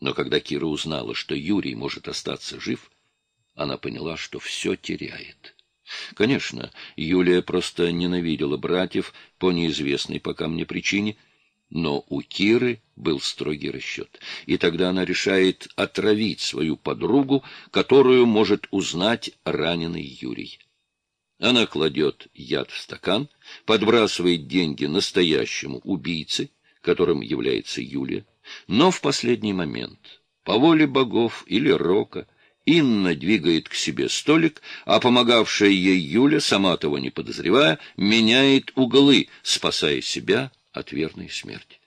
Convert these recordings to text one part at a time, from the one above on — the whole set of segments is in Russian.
Но когда Кира узнала, что Юрий может остаться жив, она поняла, что все теряет. Конечно, Юлия просто ненавидела братьев по неизвестной пока мне причине, но у Киры был строгий расчет. И тогда она решает отравить свою подругу, которую может узнать раненый Юрий. Она кладет яд в стакан, подбрасывает деньги настоящему убийце, которым является Юлия, но в последний момент, по воле богов или рока, Инна двигает к себе столик, а помогавшая ей Юля, сама того не подозревая, меняет углы, спасая себя от верной смерти.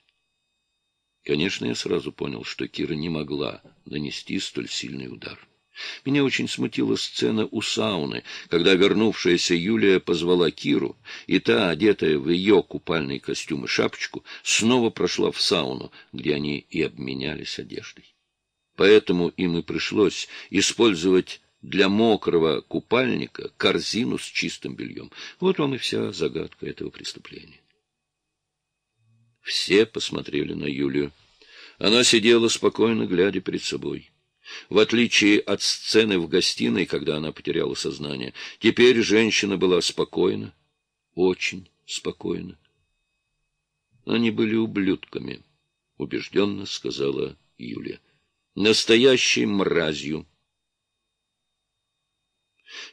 Конечно, я сразу понял, что Кира не могла нанести столь сильный удар. Меня очень смутила сцена у сауны, когда вернувшаяся Юлия позвала Киру, и та, одетая в ее купальный костюм и шапочку, снова прошла в сауну, где они и обменялись одеждой. Поэтому им и пришлось использовать для мокрого купальника корзину с чистым бельем. Вот вам и вся загадка этого преступления. Все посмотрели на Юлию. Она сидела спокойно, глядя перед собой. В отличие от сцены в гостиной, когда она потеряла сознание, теперь женщина была спокойна, очень спокойна. Они были ублюдками, — убежденно сказала Юлия. Настоящей мразью.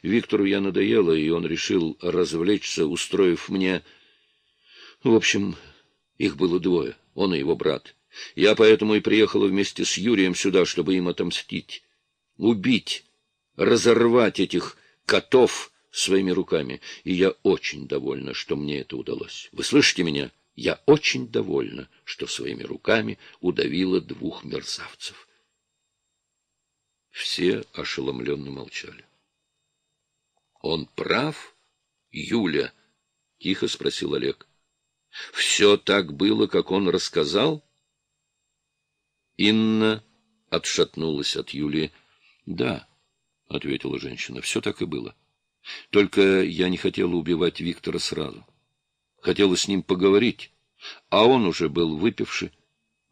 Виктору я надоела, и он решил развлечься, устроив мне... В общем, их было двое, он и его брат. Я поэтому и приехала вместе с Юрием сюда, чтобы им отомстить. Убить, разорвать этих котов своими руками. И я очень довольна, что мне это удалось. Вы слышите меня? Я очень довольна, что своими руками удавила двух мерзавцев. Все ошеломленно молчали. — Он прав, Юля? — тихо спросил Олег. — Все так было, как он рассказал? — Инна отшатнулась от Юлии. — Да, — ответила женщина, — все так и было. Только я не хотела убивать Виктора сразу. Хотела с ним поговорить, а он уже был выпивший.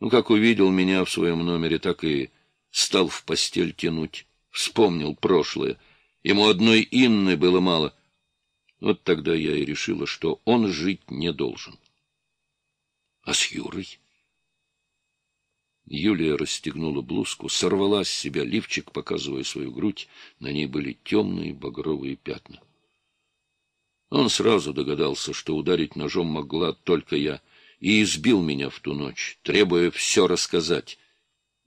Ну, как увидел меня в своем номере, так и стал в постель тянуть. Вспомнил прошлое. Ему одной Инны было мало. Вот тогда я и решила, что он жить не должен. А с Юрой? Юлия расстегнула блузку, сорвала с себя лифчик, показывая свою грудь. На ней были темные багровые пятна. Он сразу догадался, что ударить ножом могла только я, и избил меня в ту ночь, требуя все рассказать.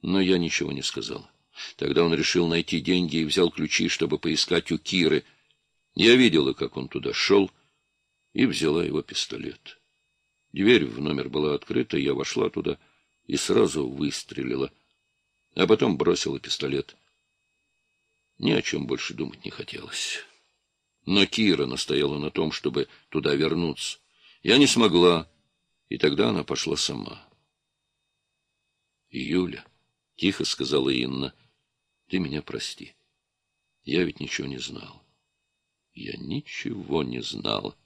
Но я ничего не сказал. Тогда он решил найти деньги и взял ключи, чтобы поискать у Киры. Я видела, как он туда шел, и взяла его пистолет. Дверь в номер была открыта, я вошла туда — и сразу выстрелила, а потом бросила пистолет. Ни о чем больше думать не хотелось. Но Кира настояла на том, чтобы туда вернуться. Я не смогла, и тогда она пошла сама. — Юля, — тихо сказала Инна, — ты меня прости. Я ведь ничего не знал. Я ничего не знала.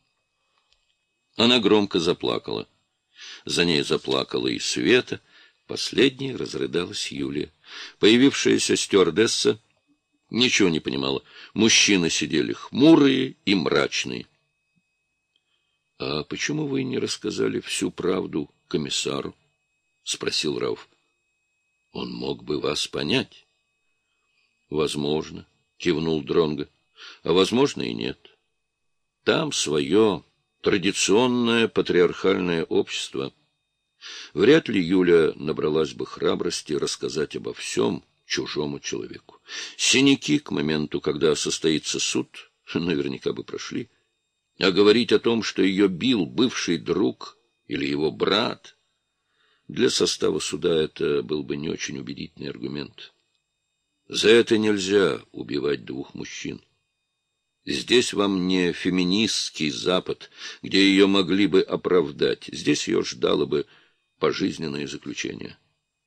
Она громко заплакала. За ней заплакала и Света, Последней разрыдалась Юлия. Появившаяся стюардесса ничего не понимала. Мужчины сидели хмурые и мрачные. — А почему вы не рассказали всю правду комиссару? — спросил Рауф. — Он мог бы вас понять. — Возможно, — кивнул Дронго. — А возможно и нет. Там свое традиционное патриархальное общество — Вряд ли Юля набралась бы храбрости рассказать обо всем чужому человеку. Синяки к моменту, когда состоится суд, наверняка бы прошли. А говорить о том, что ее бил бывший друг или его брат, для состава суда это был бы не очень убедительный аргумент. За это нельзя убивать двух мужчин. Здесь вам не феминистский Запад, где ее могли бы оправдать. Здесь ее ждало бы пожизненное заключение.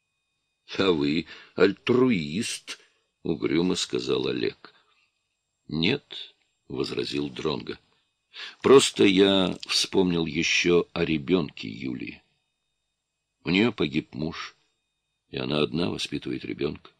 — А вы альтруист, — угрюмо сказал Олег. — Нет, — возразил Дронго. Просто я вспомнил еще о ребенке Юлии. У нее погиб муж. и она одна воспитывает ребенка.